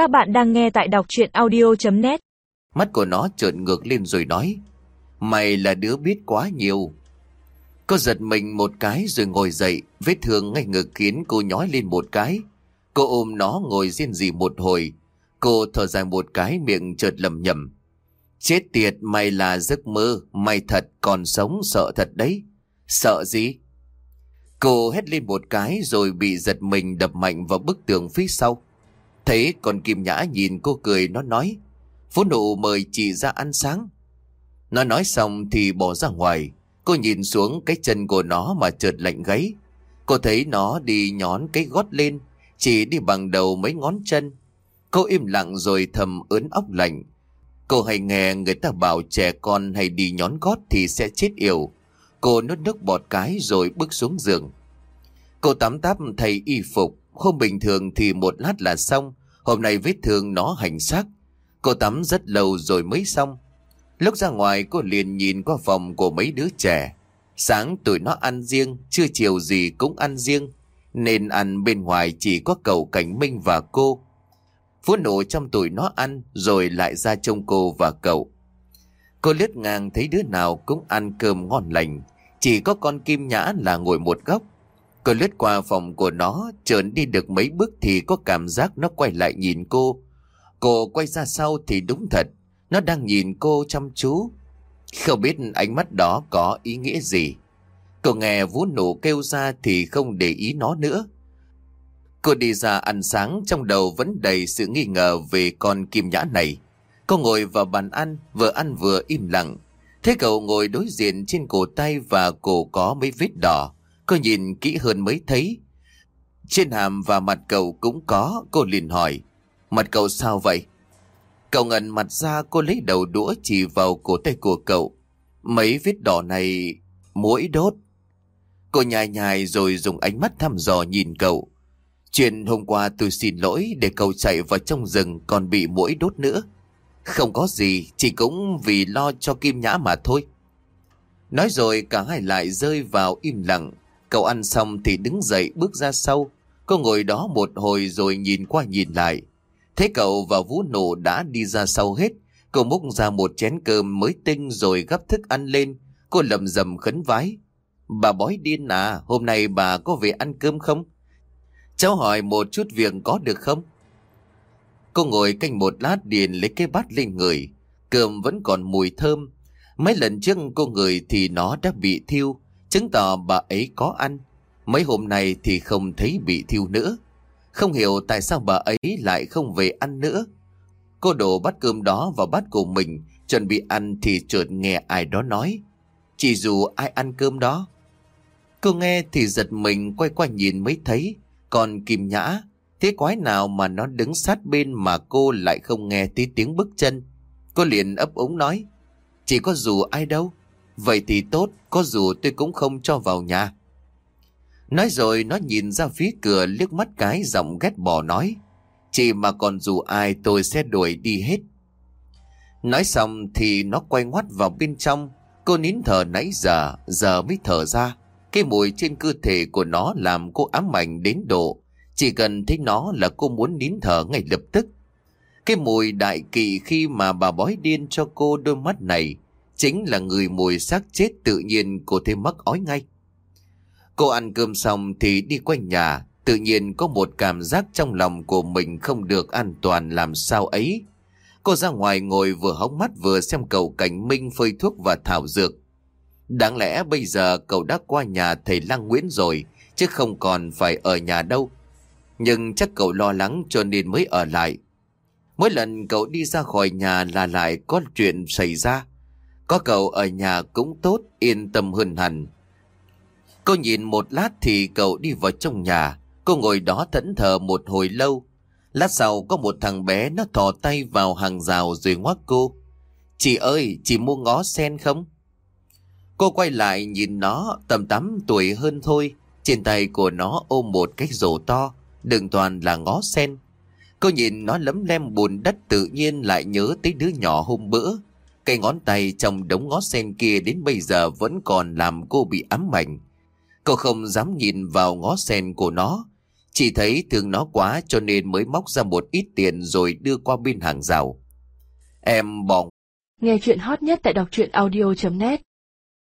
Các bạn đang nghe tại đọc chuyện audio.net Mắt của nó trợn ngược lên rồi nói, Mày là đứa biết quá nhiều. Cô giật mình một cái rồi ngồi dậy, Vết thương ngay ngực khiến cô nhói lên một cái. Cô ôm nó ngồi riêng gì một hồi. Cô thở dài một cái miệng chợt lầm nhầm Chết tiệt, mày là giấc mơ, Mày thật còn sống sợ thật đấy. Sợ gì? Cô hét lên một cái rồi bị giật mình đập mạnh vào bức tường phía sau. Thấy con Kim Nhã nhìn cô cười, nó nói, Phú nụ mời chị ra ăn sáng. Nó nói xong thì bỏ ra ngoài. Cô nhìn xuống cái chân của nó mà trượt lạnh gáy. Cô thấy nó đi nhón cái gót lên, Chỉ đi bằng đầu mấy ngón chân. Cô im lặng rồi thầm ớn óc lạnh. Cô hay nghe người ta bảo trẻ con hay đi nhón gót thì sẽ chết yểu. Cô nuốt nước bọt cái rồi bước xuống giường. Cô tắm táp thay y phục. Không bình thường thì một lát là xong. Hôm nay vết thương nó hành xác. Cô tắm rất lâu rồi mới xong. Lúc ra ngoài, cô liền nhìn qua phòng của mấy đứa trẻ. Sáng tụi nó ăn riêng, Trưa chiều gì cũng ăn riêng. Nên ăn bên ngoài chỉ có cậu Cảnh Minh và cô. Phú nổ trong tụi nó ăn, Rồi lại ra trông cô và cậu. Cô lướt ngang thấy đứa nào cũng ăn cơm ngon lành. Chỉ có con Kim Nhã là ngồi một góc. Cô lướt qua phòng của nó Trợn đi được mấy bước thì có cảm giác nó quay lại nhìn cô. Cô quay ra sau thì đúng thật, Nó đang nhìn cô chăm chú. Không biết ánh mắt đó có ý nghĩa gì. Cô nghe vú nổ kêu ra thì không để ý nó nữa. Cô đi ra ăn sáng, trong đầu vẫn đầy sự nghi ngờ về con kim nhã này. Cô ngồi vào bàn ăn, vừa ăn vừa im lặng. Thế cậu ngồi đối diện trên cổ tay và cổ có mấy vết đỏ. Cô nhìn kỹ hơn mới thấy Trên hàm và mặt cậu cũng có Cô liền hỏi Mặt cậu sao vậy Cậu ngẩn mặt ra cô lấy đầu đũa chỉ vào cổ tay của cậu Mấy vết đỏ này Mũi đốt Cô nhai nhai rồi dùng ánh mắt thăm dò nhìn cậu Chuyện hôm qua tôi xin lỗi để cậu chạy vào trong rừng còn bị mũi đốt nữa. Không có gì, chỉ cũng vì lo cho Kim Nhã mà thôi. Nói rồi cả hai lại rơi vào im lặng. Cậu ăn xong thì đứng dậy bước ra sau. Cô ngồi đó một hồi rồi nhìn qua nhìn lại. Thế cậu và Vũ Nổ đã đi ra sau hết. Cô múc ra một chén cơm mới tinh rồi gấp thức ăn lên. Cô lầm rầm khấn vái. Bà bói điên à, hôm nay bà có về ăn cơm không? Cháu hỏi một chút việc có được không? Cô ngồi canh một lát điền lấy cái bát lên người. Cơm vẫn còn mùi thơm. Mấy lần trước cô người thì nó đã bị thiêu, chứng tỏ bà ấy có ăn. Mấy hôm nay thì không thấy bị thiêu nữa. Không hiểu tại sao bà ấy lại không về ăn nữa. Cô đổ bát cơm đó vào bát của mình, chuẩn bị ăn thì chợt nghe ai đó nói. Chỉ dù ai ăn cơm đó. Cô nghe thì giật mình quay qua nhìn mới thấy còn Kim Nhã, thế quái nào mà nó đứng sát bên mà cô lại không nghe tí tiếng bước chân. Cô liền ấp úng nói, chỉ có dù ai đâu. Vậy thì tốt, có dù tôi cũng không cho vào nhà. Nói rồi nó nhìn ra phía cửa liếc mắt cái giọng ghét bỏ nói. Chỉ mà còn dù ai tôi sẽ đuổi đi hết. Nói xong thì nó quay ngoắt vào bên trong. Cô nín thở nãy giờ, giờ mới thở ra. Cái mùi trên cơ thể của nó làm cô ám ảnh đến độ. Chỉ cần thấy nó là cô muốn nín thở ngay lập tức. Cái mùi đại kỵ khi mà bà bói điên cho cô đôi mắt này chính là người mùi xác chết tự nhiên cô thêm mắc ói ngay. Cô ăn cơm xong thì đi quanh nhà, tự nhiên có một cảm giác trong lòng của mình không được an toàn làm sao ấy. Cô ra ngoài ngồi vừa hóng mắt vừa xem cậu Cảnh Minh phơi thuốc và thảo dược. Đáng lẽ bây giờ cậu đã qua nhà thầy Lăng Nguyễn rồi, chứ không còn phải ở nhà đâu. Nhưng chắc cậu lo lắng cho nên mới ở lại. Mỗi lần cậu đi ra khỏi nhà là lại có chuyện xảy ra. Có cậu ở nhà cũng tốt, yên tâm hơn hẳn. Cô nhìn một lát thì cậu đi vào trong nhà. Cô ngồi đó thẫn thờ một hồi lâu. Lát sau có một thằng bé nó thò tay vào hàng rào rồi ngoắc cô. Chị ơi, chị mua ngó sen không? Cô quay lại nhìn nó tầm tám tuổi hơn thôi. Trên tay của nó ôm một cái rổ to, đừng toàn là ngó sen. Cô nhìn nó lấm lem bùn đất tự nhiên lại nhớ tới đứa nhỏ hôm bữa. Cây ngón tay trong đống ngó sen kia đến bây giờ vẫn còn làm cô bị ám ảnh. Cô không dám nhìn vào ngó sen của nó. chỉ thấy thương nó quá cho nên mới móc ra một ít tiền rồi đưa qua bên hàng rào. Em bỏ Nghe chuyện hot nhất tại đọc truyện audio.net